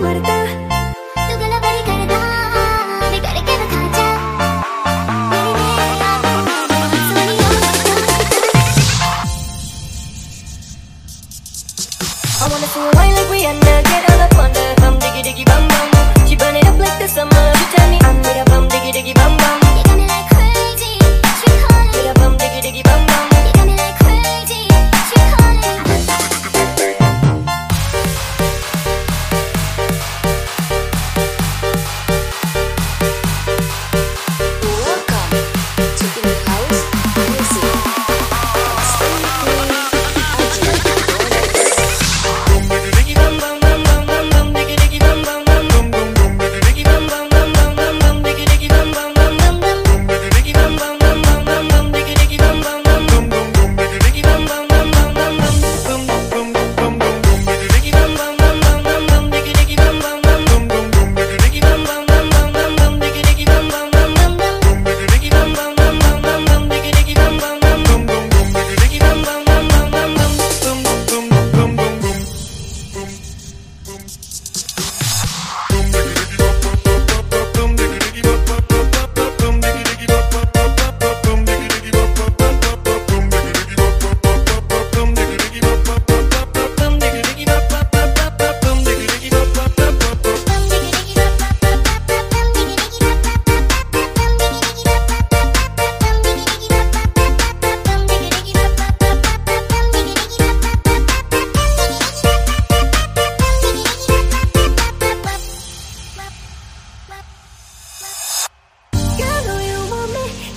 motivarte.